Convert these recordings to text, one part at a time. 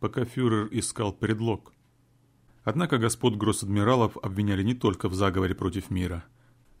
пока фюрер искал предлог. Однако господ гросс-адмиралов обвиняли не только в заговоре против мира.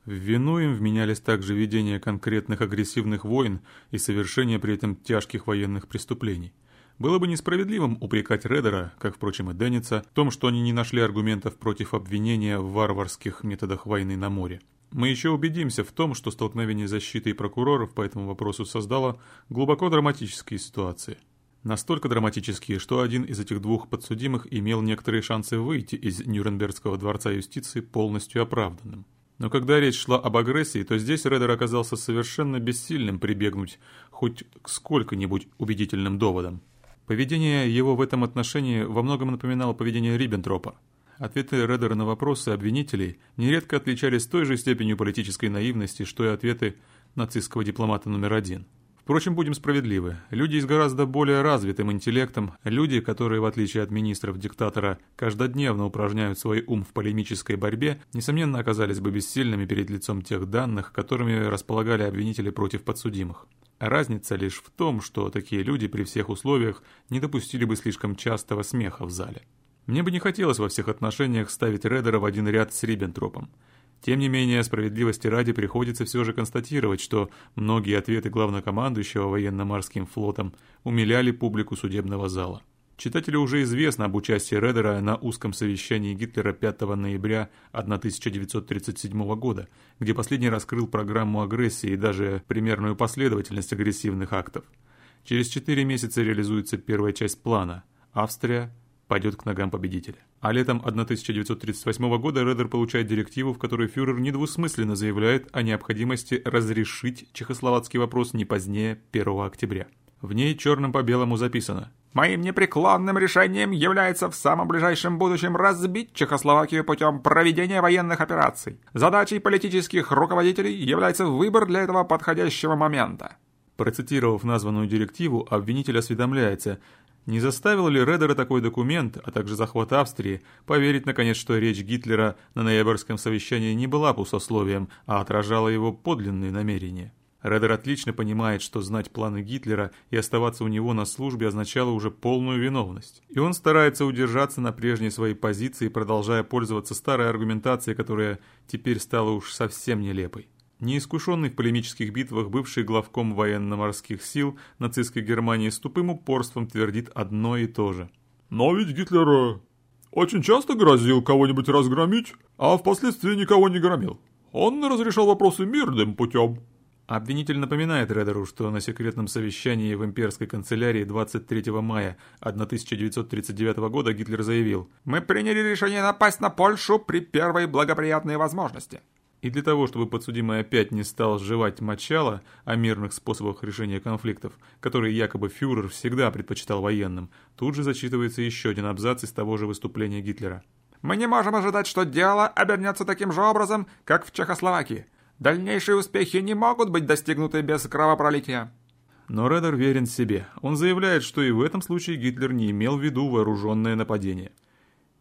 В вину им вменялись также ведение конкретных агрессивных войн и совершение при этом тяжких военных преступлений. Было бы несправедливым упрекать Редера, как, впрочем, и Денница, в том, что они не нашли аргументов против обвинения в варварских методах войны на море. Мы еще убедимся в том, что столкновение защиты и прокуроров по этому вопросу создало глубоко драматические ситуации. Настолько драматические, что один из этих двух подсудимых имел некоторые шансы выйти из Нюрнбергского дворца юстиции полностью оправданным. Но когда речь шла об агрессии, то здесь Редер оказался совершенно бессильным прибегнуть хоть к сколько-нибудь убедительным доводам. Поведение его в этом отношении во многом напоминало поведение Риббентропа. Ответы Редера на вопросы обвинителей нередко отличались той же степенью политической наивности, что и ответы нацистского дипломата номер один – Впрочем, будем справедливы. Люди с гораздо более развитым интеллектом, люди, которые, в отличие от министров-диктатора, каждодневно упражняют свой ум в полемической борьбе, несомненно оказались бы бессильными перед лицом тех данных, которыми располагали обвинители против подсудимых. Разница лишь в том, что такие люди при всех условиях не допустили бы слишком частого смеха в зале. Мне бы не хотелось во всех отношениях ставить Редера в один ряд с Риббентропом. Тем не менее, справедливости ради приходится все же констатировать, что многие ответы главнокомандующего военно-морским флотом умиляли публику судебного зала. Читателю уже известно об участии Редера на узком совещании Гитлера 5 ноября 1937 года, где последний раскрыл программу агрессии и даже примерную последовательность агрессивных актов. Через четыре месяца реализуется первая часть плана – Австрия, пойдет к ногам победителя. А летом 1938 года Редер получает директиву, в которой фюрер недвусмысленно заявляет о необходимости разрешить чехословацкий вопрос не позднее 1 октября. В ней черным по белому записано Моим непреклонным решением является в самом ближайшем будущем разбить Чехословакию путем проведения военных операций. Задачей политических руководителей является выбор для этого подходящего момента. Процитировав названную директиву, обвинитель осведомляется, не заставил ли Редера такой документ, а также захват Австрии, поверить наконец, что речь Гитлера на ноябрьском совещании не была пустословием, а отражала его подлинные намерения? Редер отлично понимает, что знать планы Гитлера и оставаться у него на службе означало уже полную виновность. И он старается удержаться на прежней своей позиции, продолжая пользоваться старой аргументацией, которая теперь стала уж совсем нелепой. Неискушенный в полемических битвах бывший главком военно-морских сил нацистской Германии с тупым упорством твердит одно и то же. «Но ведь Гитлер очень часто грозил кого-нибудь разгромить, а впоследствии никого не громил. Он разрешал вопросы мирным путем». Обвинитель напоминает Редеру, что на секретном совещании в имперской канцелярии 23 мая 1939 года Гитлер заявил «Мы приняли решение напасть на Польшу при первой благоприятной возможности». И для того, чтобы подсудимый опять не стал сживать мочало о мирных способах решения конфликтов, которые якобы фюрер всегда предпочитал военным, тут же зачитывается еще один абзац из того же выступления Гитлера. «Мы не можем ожидать, что дело обернется таким же образом, как в Чехословакии. Дальнейшие успехи не могут быть достигнуты без кровопролития». Но Редер верен себе. Он заявляет, что и в этом случае Гитлер не имел в виду вооруженное нападение –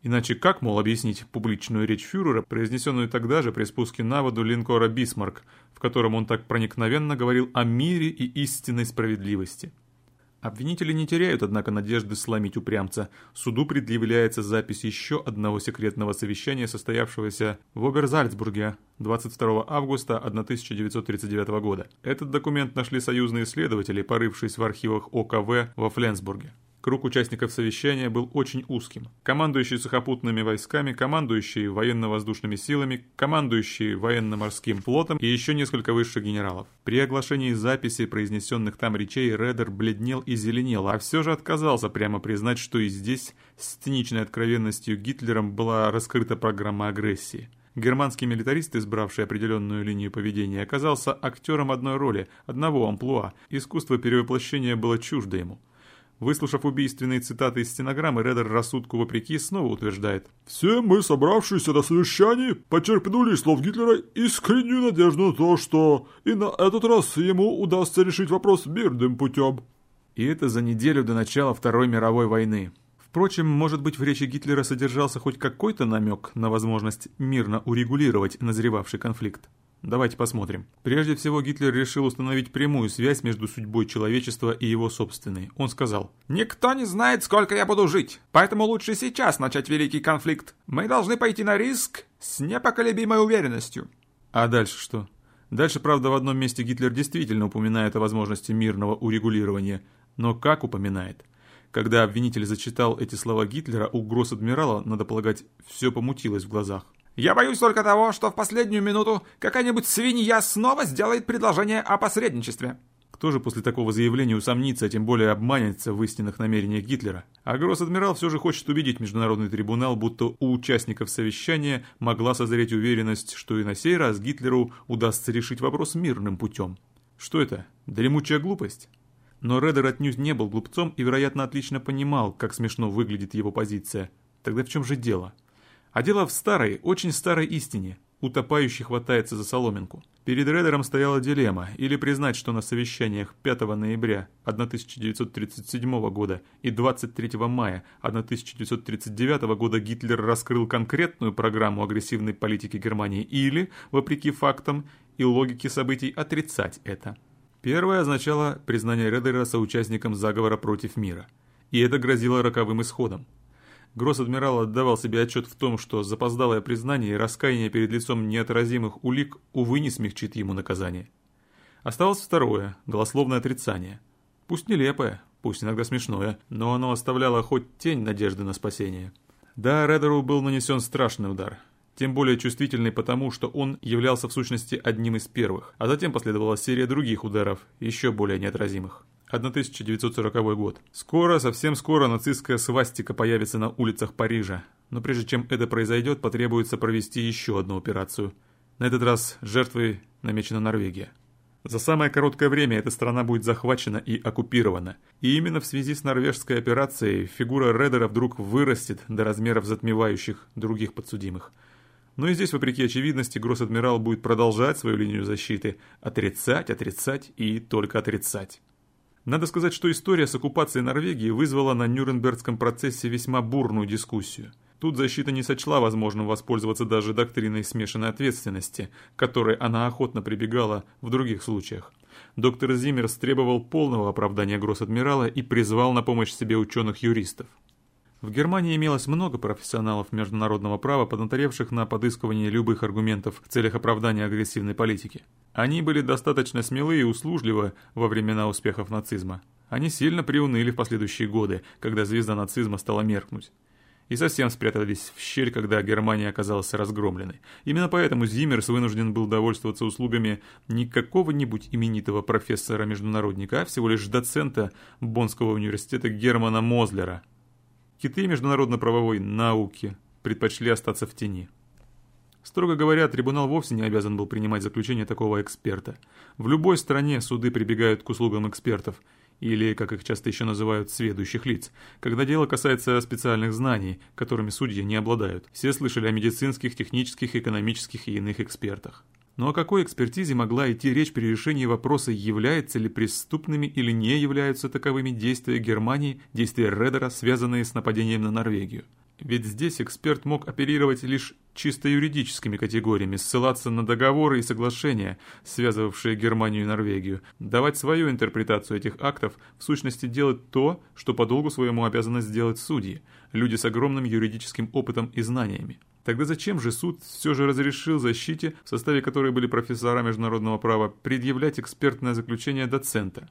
Иначе как, мол, объяснить публичную речь фюрера, произнесенную тогда же при спуске на воду линкора «Бисмарк», в котором он так проникновенно говорил о мире и истинной справедливости? Обвинители не теряют, однако, надежды сломить упрямца. Суду предъявляется запись еще одного секретного совещания, состоявшегося в Оберзальцбурге 22 августа 1939 года. Этот документ нашли союзные следователи, порывшись в архивах ОКВ во Фленсбурге. Круг участников совещания был очень узким. Командующий сухопутными войсками, командующий военно-воздушными силами, командующий военно-морским флотом и еще несколько высших генералов. При оглашении записи произнесенных там речей Редер бледнел и зеленел, а все же отказался прямо признать, что и здесь с циничной откровенностью Гитлером была раскрыта программа агрессии. Германский милитарист, избравший определенную линию поведения, оказался актером одной роли, одного амплуа. Искусство перевоплощения было чуждо ему. Выслушав убийственные цитаты из стенограммы, Редер рассудку вопреки снова утверждает. «Все мы, собравшиеся на совещании, почерпнули слов Гитлера искреннюю надежду на то, что и на этот раз ему удастся решить вопрос мирным путем». И это за неделю до начала Второй мировой войны. Впрочем, может быть в речи Гитлера содержался хоть какой-то намек на возможность мирно урегулировать назревавший конфликт. Давайте посмотрим. Прежде всего, Гитлер решил установить прямую связь между судьбой человечества и его собственной. Он сказал, «Никто не знает, сколько я буду жить, поэтому лучше сейчас начать великий конфликт. Мы должны пойти на риск с непоколебимой уверенностью». А дальше что? Дальше, правда, в одном месте Гитлер действительно упоминает о возможности мирного урегулирования. Но как упоминает? Когда обвинитель зачитал эти слова Гитлера, у гросс-адмирала, надо полагать, все помутилось в глазах. Я боюсь только того, что в последнюю минуту какая-нибудь свинья снова сделает предложение о посредничестве. Кто же после такого заявления усомнится, а тем более обманется в истинных намерениях Гитлера? А гросс-адмирал все же хочет убедить Международный трибунал, будто у участников совещания могла созреть уверенность, что и на сей раз Гитлеру удастся решить вопрос мирным путем. Что это? Дремучая глупость? Но Редер отнюдь не был глупцом и, вероятно, отлично понимал, как смешно выглядит его позиция. Тогда в чем же дело? А дело в старой, очень старой истине. Утопающий хватается за соломинку. Перед Редером стояла дилемма, или признать, что на совещаниях 5 ноября 1937 года и 23 мая 1939 года Гитлер раскрыл конкретную программу агрессивной политики Германии, или, вопреки фактам и логике событий, отрицать это. Первое означало признание Редера соучастником заговора против мира. И это грозило роковым исходом. Гросс-адмирал отдавал себе отчет в том, что запоздалое признание и раскаяние перед лицом неотразимых улик, увы, не смягчит ему наказание. Оставалось второе, голословное отрицание. Пусть нелепое, пусть иногда смешное, но оно оставляло хоть тень надежды на спасение. Да, Редеру был нанесен страшный удар. Тем более чувствительный потому, что он являлся в сущности одним из первых, а затем последовала серия других ударов, еще более неотразимых. 1940 год. Скоро, совсем скоро нацистская свастика появится на улицах Парижа. Но прежде чем это произойдет, потребуется провести еще одну операцию. На этот раз жертвой намечена Норвегия. За самое короткое время эта страна будет захвачена и оккупирована. И именно в связи с норвежской операцией фигура Редера вдруг вырастет до размеров затмевающих других подсудимых. Но и здесь, вопреки очевидности, гросс-адмирал будет продолжать свою линию защиты, отрицать, отрицать и только отрицать. Надо сказать, что история с оккупацией Норвегии вызвала на Нюрнбергском процессе весьма бурную дискуссию. Тут защита не сочла возможным воспользоваться даже доктриной смешанной ответственности, которой она охотно прибегала в других случаях. Доктор Зиммерс требовал полного оправдания гросс-адмирала и призвал на помощь себе ученых-юристов. В Германии имелось много профессионалов международного права, поднаторевших на подыскивании любых аргументов в целях оправдания агрессивной политики. Они были достаточно смелы и услужливы во времена успехов нацизма. Они сильно приуныли в последующие годы, когда звезда нацизма стала меркнуть. И совсем спрятались в щель, когда Германия оказалась разгромленной. Именно поэтому Зиммерс вынужден был довольствоваться услугами не какого-нибудь именитого профессора-международника, а всего лишь доцента Боннского университета Германа Мозлера – Киты международно-правовой науки предпочли остаться в тени. Строго говоря, трибунал вовсе не обязан был принимать заключение такого эксперта. В любой стране суды прибегают к услугам экспертов, или, как их часто еще называют, сведущих лиц, когда дело касается специальных знаний, которыми судьи не обладают. Все слышали о медицинских, технических, экономических и иных экспертах. Но о какой экспертизе могла идти речь при решении вопроса, являются ли преступными или не являются таковыми действия Германии, действия Редера, связанные с нападением на Норвегию? Ведь здесь эксперт мог оперировать лишь чисто юридическими категориями, ссылаться на договоры и соглашения, связывавшие Германию и Норвегию, давать свою интерпретацию этих актов, в сущности делать то, что по долгу своему обязаны сделать судьи, люди с огромным юридическим опытом и знаниями. Тогда зачем же суд все же разрешил защите, в составе которой были профессора международного права, предъявлять экспертное заключение доцента?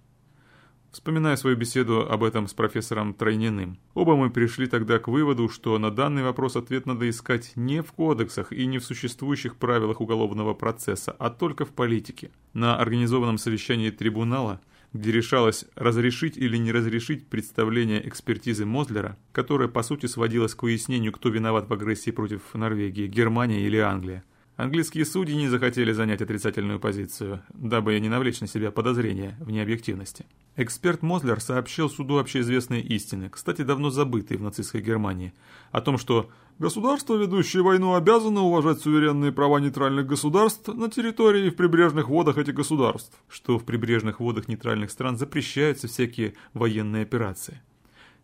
Вспоминая свою беседу об этом с профессором Тройниным, оба мы пришли тогда к выводу, что на данный вопрос ответ надо искать не в кодексах и не в существующих правилах уголовного процесса, а только в политике. На организованном совещании трибунала – где решалось разрешить или не разрешить представление экспертизы Мозлера, которая по сути сводилась к выяснению, кто виноват в агрессии против Норвегии, Германия или Англия. Английские судьи не захотели занять отрицательную позицию, дабы не навлечь на себя подозрения в необъективности. Эксперт Мозлер сообщил суду общеизвестные истины, кстати, давно забытые в нацистской Германии, о том, что «государства, ведущие войну, обязаны уважать суверенные права нейтральных государств на территории и в прибрежных водах этих государств», что в прибрежных водах нейтральных стран запрещаются всякие военные операции.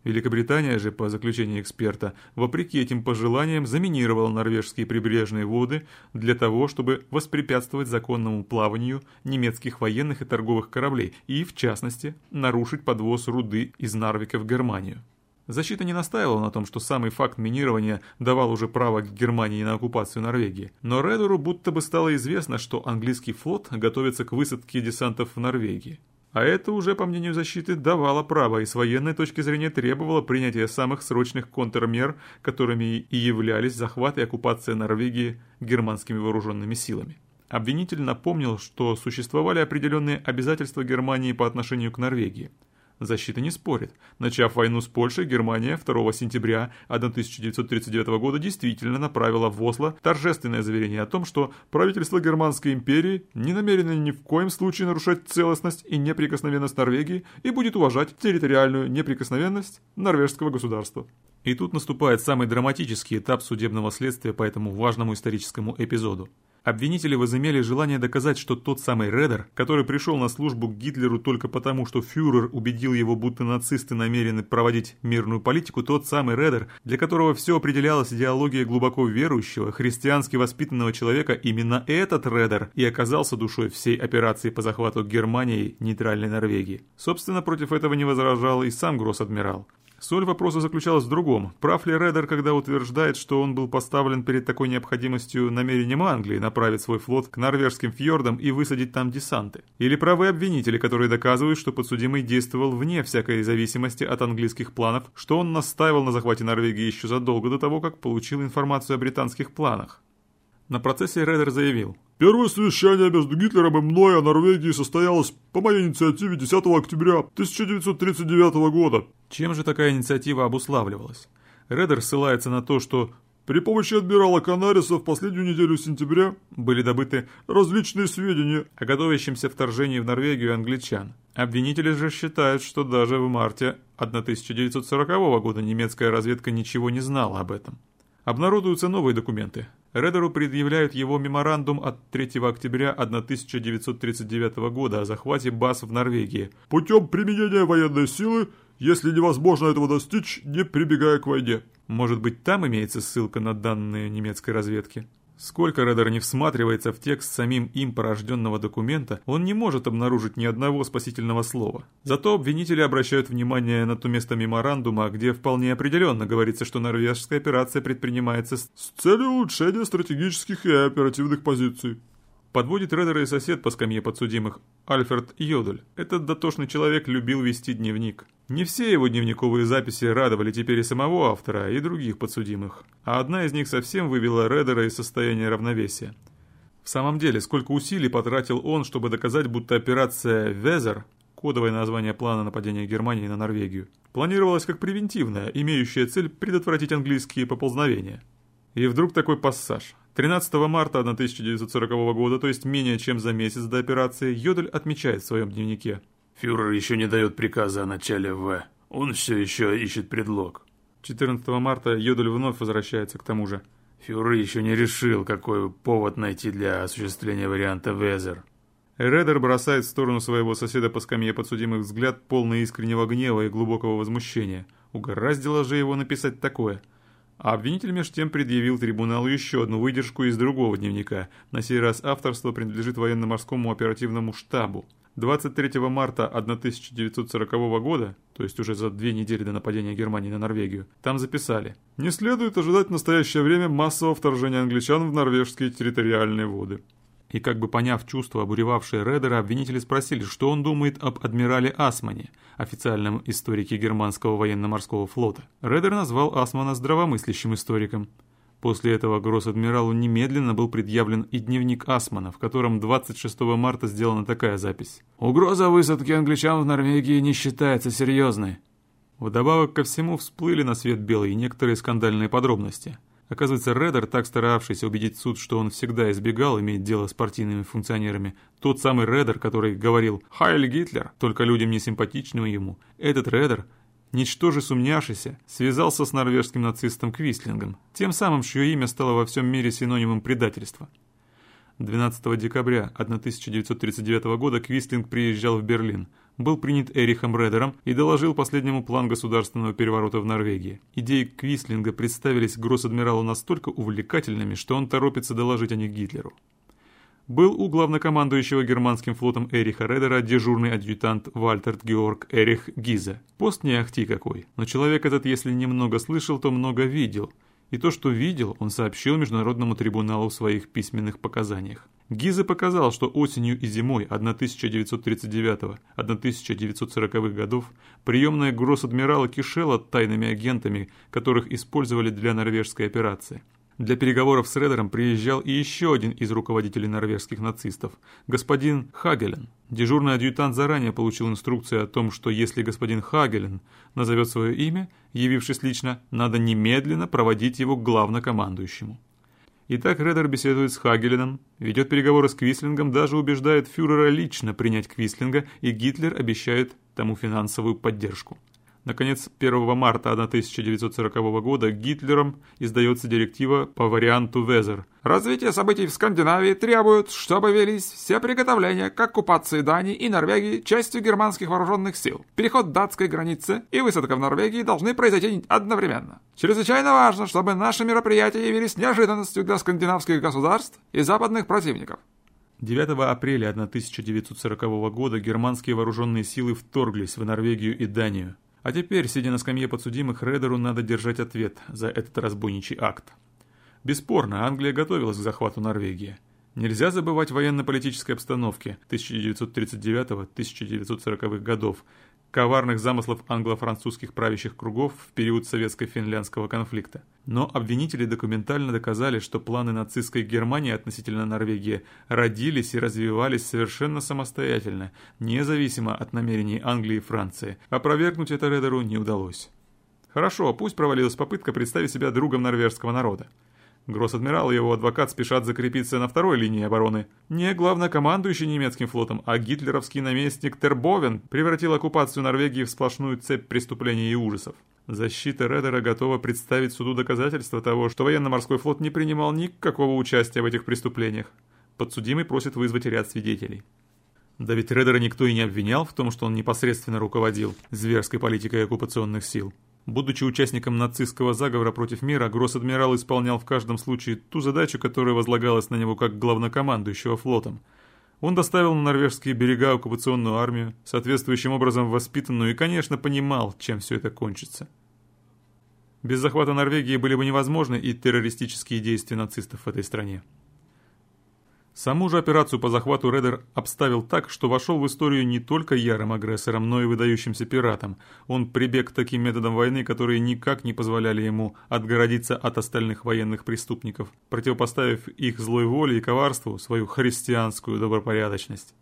Великобритания же, по заключению эксперта, вопреки этим пожеланиям заминировала норвежские прибрежные воды для того, чтобы воспрепятствовать законному плаванию немецких военных и торговых кораблей и, в частности, нарушить подвоз руды из Нарвика в Германию. Защита не настаивала на том, что самый факт минирования давал уже право к Германии на оккупацию Норвегии, но Редеру будто бы стало известно, что английский флот готовится к высадке десантов в Норвегии. А это уже, по мнению защиты, давало право и с военной точки зрения требовало принятия самых срочных контрмер, которыми и являлись захват и оккупация Норвегии германскими вооруженными силами. Обвинитель напомнил, что существовали определенные обязательства Германии по отношению к Норвегии – Защита не спорит. Начав войну с Польшей, Германия 2 сентября 1939 года действительно направила в Осло торжественное заверение о том, что правительство Германской империи не намерено ни в коем случае нарушать целостность и неприкосновенность Норвегии и будет уважать территориальную неприкосновенность норвежского государства. И тут наступает самый драматический этап судебного следствия по этому важному историческому эпизоду. Обвинители возымели желание доказать, что тот самый Редер, который пришел на службу к Гитлеру только потому, что фюрер убедил его, будто нацисты намерены проводить мирную политику, тот самый Редер, для которого все определялось идеологией глубоко верующего, христиански воспитанного человека, именно этот Редер и оказался душой всей операции по захвату Германии нейтральной Норвегии. Собственно, против этого не возражал и сам гросс-адмирал. Соль вопроса заключалась в другом. Прав ли Редер, когда утверждает, что он был поставлен перед такой необходимостью намерением Англии направить свой флот к норвежским фьордам и высадить там десанты? Или правы обвинители, которые доказывают, что подсудимый действовал вне всякой зависимости от английских планов, что он настаивал на захвате Норвегии еще задолго до того, как получил информацию о британских планах? На процессе Редер заявил – Первое совещание между Гитлером и мной о Норвегии состоялось по моей инициативе 10 октября 1939 года. Чем же такая инициатива обуславливалась? Редер ссылается на то, что при помощи адмирала Канариса в последнюю неделю сентября были добыты различные сведения о готовящемся вторжении в Норвегию англичан. Обвинители же считают, что даже в марте 1940 года немецкая разведка ничего не знала об этом. Обнародуются новые документы. Редеру предъявляют его меморандум от 3 октября 1939 года о захвате баз в Норвегии. Путем применения военной силы, если невозможно этого достичь, не прибегая к войне. Может быть, там имеется ссылка на данные немецкой разведки? Сколько Редер не всматривается в текст самим им порожденного документа, он не может обнаружить ни одного спасительного слова. Зато обвинители обращают внимание на то место меморандума, где вполне определенно говорится, что норвежская операция предпринимается с, с целью улучшения стратегических и оперативных позиций. Подводит Редера и сосед по скамье подсудимых, Альфред Йодель. Этот дотошный человек любил вести дневник. Не все его дневниковые записи радовали теперь и самого автора, и других подсудимых. А одна из них совсем вывела Редера из состояния равновесия. В самом деле, сколько усилий потратил он, чтобы доказать, будто операция «Везер» кодовое название плана нападения Германии на Норвегию, планировалась как превентивная, имеющая цель предотвратить английские поползновения. И вдруг такой пассаж. 13 марта 1940 года, то есть менее чем за месяц до операции, Йодель отмечает в своем дневнике. «Фюрер еще не дает приказа о начале В. Он все еще ищет предлог». 14 марта Йодель вновь возвращается к тому же. «Фюрер еще не решил, какой повод найти для осуществления варианта Везер». Редер бросает в сторону своего соседа по скамье подсудимых взгляд полный искреннего гнева и глубокого возмущения. Угораздило же его написать такое – а обвинитель меж тем предъявил трибуналу еще одну выдержку из другого дневника. На сей раз авторство принадлежит военно-морскому оперативному штабу. 23 марта 1940 года, то есть уже за две недели до нападения Германии на Норвегию, там записали «Не следует ожидать в настоящее время массового вторжения англичан в норвежские территориальные воды». И как бы поняв чувства, обуревавшие Редера, обвинители спросили, что он думает об адмирале Асмане, официальном историке германского военно-морского флота. Редер назвал Асмана здравомыслящим историком. После этого гросс-адмиралу немедленно был предъявлен и дневник Асмана, в котором 26 марта сделана такая запись. «Угроза высадки англичан в Норвегии не считается серьезной». Вдобавок ко всему всплыли на свет белый некоторые скандальные подробности – Оказывается, Редер, так старавшийся убедить суд, что он всегда избегал иметь дело с партийными функционерами, тот самый Редер, который говорил «Хайль Гитлер», только людям не симпатичным ему, этот Редер, ничтоже сумняшися, связался с норвежским нацистом Квислингом, тем самым, чье имя стало во всем мире синонимом предательства. 12 декабря 1939 года Квислинг приезжал в Берлин, был принят Эрихом Редером и доложил последнему план государственного переворота в Норвегии. Идеи Квислинга представились гросс-адмиралу настолько увлекательными, что он торопится доложить о них Гитлеру. Был у главнокомандующего германским флотом Эриха Редера дежурный адъютант Вальтер Георг Эрих Гизе. Пост не ахти какой, но человек этот, если немного слышал, то много видел – и то, что видел, он сообщил Международному трибуналу в своих письменных показаниях. Гизе показал, что осенью и зимой 1939-1940 годов приемная гросс-адмирала кишела тайными агентами, которых использовали для норвежской операции. Для переговоров с Редером приезжал и еще один из руководителей норвежских нацистов, господин Хагелен. Дежурный адъютант заранее получил инструкцию о том, что если господин Хагелен назовет свое имя, явившись лично, надо немедленно проводить его к главнокомандующему. Итак, Редер беседует с Хагеленом, ведет переговоры с Квислингом, даже убеждает фюрера лично принять Квислинга, и Гитлер обещает тому финансовую поддержку. Наконец, 1 марта 1940 года Гитлером издается директива по варианту Везер. Развитие событий в Скандинавии требует, чтобы велись все приготовления к оккупации Дании и Норвегии частью германских вооруженных сил. Переход датской границы и высадка в Норвегии должны произойти одновременно. Чрезвычайно важно, чтобы наши мероприятия явились неожиданностью для скандинавских государств и западных противников. 9 апреля 1940 года германские вооруженные силы вторглись в Норвегию и Данию. А теперь, сидя на скамье подсудимых, Редеру надо держать ответ за этот разбойничий акт. Бесспорно, Англия готовилась к захвату Норвегии. Нельзя забывать военно-политической обстановки 1939-1940 годов, коварных замыслов англо-французских правящих кругов в период советско-финляндского конфликта. Но обвинители документально доказали, что планы нацистской Германии относительно Норвегии родились и развивались совершенно самостоятельно, независимо от намерений Англии и Франции. Опровергнуть это Редеру не удалось. Хорошо, пусть провалилась попытка представить себя другом норвежского народа. Гросс-адмирал и его адвокат спешат закрепиться на второй линии обороны. Не главнокомандующий немецким флотом, а гитлеровский наместник Тербовен превратил оккупацию Норвегии в сплошную цепь преступлений и ужасов. Защита Редера готова представить суду доказательства того, что военно-морской флот не принимал никакого участия в этих преступлениях. Подсудимый просит вызвать ряд свидетелей. Да ведь Редера никто и не обвинял в том, что он непосредственно руководил зверской политикой оккупационных сил. Будучи участником нацистского заговора против мира, гросс-адмирал исполнял в каждом случае ту задачу, которая возлагалась на него как главнокомандующего флотом. Он доставил на норвежские берега оккупационную армию, соответствующим образом воспитанную и, конечно, понимал, чем все это кончится. Без захвата Норвегии были бы невозможны и террористические действия нацистов в этой стране. Саму же операцию по захвату Редер обставил так, что вошел в историю не только ярым агрессором, но и выдающимся пиратом. Он прибег к таким методам войны, которые никак не позволяли ему отгородиться от остальных военных преступников, противопоставив их злой воле и коварству свою христианскую добропорядочность.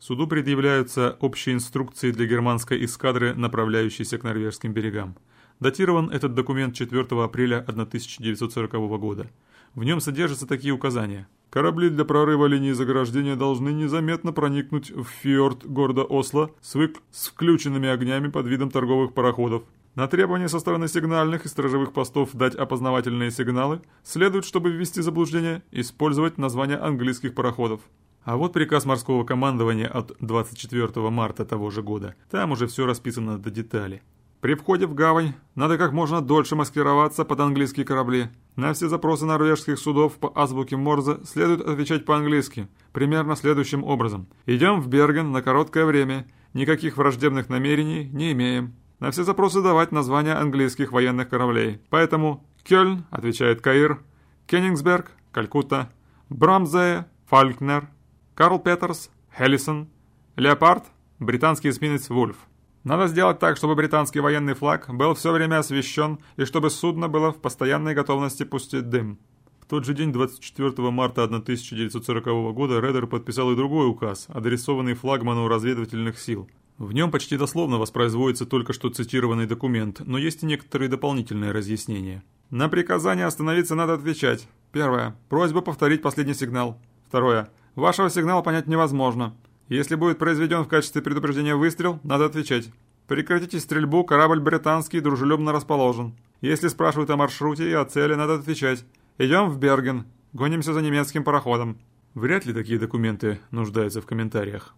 Суду предъявляются общие инструкции для германской эскадры, направляющейся к норвежским берегам. Датирован этот документ 4 апреля 1940 года. В нем содержатся такие указания. Корабли для прорыва линии заграждения должны незаметно проникнуть в фьорд города Осло с, вык... с включенными огнями под видом торговых пароходов. На требования со стороны сигнальных и сторожевых постов дать опознавательные сигналы следует, чтобы ввести заблуждение, использовать названия английских пароходов. А вот приказ морского командования от 24 марта того же года. Там уже все расписано до деталей. При входе в гавань надо как можно дольше маскироваться под английские корабли. На все запросы норвежских судов по азбуке Морзе следует отвечать по-английски, примерно следующим образом. Идем в Берген на короткое время, никаких враждебных намерений не имеем. На все запросы давать названия английских военных кораблей. Поэтому Кёльн, отвечает Каир, Кеннингсберг, Калькутта, Брамзее, Фалькнер, Карл Петерс, Хеллисон, Леопард, британский эсминец Вульф. Надо сделать так, чтобы британский военный флаг был все время освещен и чтобы судно было в постоянной готовности пустить дым. В тот же день, 24 марта 1940 года, Редер подписал и другой указ, адресованный флагману разведывательных сил. В нем почти дословно воспроизводится только что цитированный документ, но есть и некоторые дополнительные разъяснения. На приказание остановиться надо отвечать. Первое. Просьба повторить последний сигнал. Второе. Вашего сигнала понять невозможно. Если будет произведен в качестве предупреждения выстрел, надо отвечать. Прекратите стрельбу, корабль британский дружелюбно расположен. Если спрашивают о маршруте и о цели, надо отвечать. Идем в Берген, гонимся за немецким пароходом. Вряд ли такие документы нуждаются в комментариях.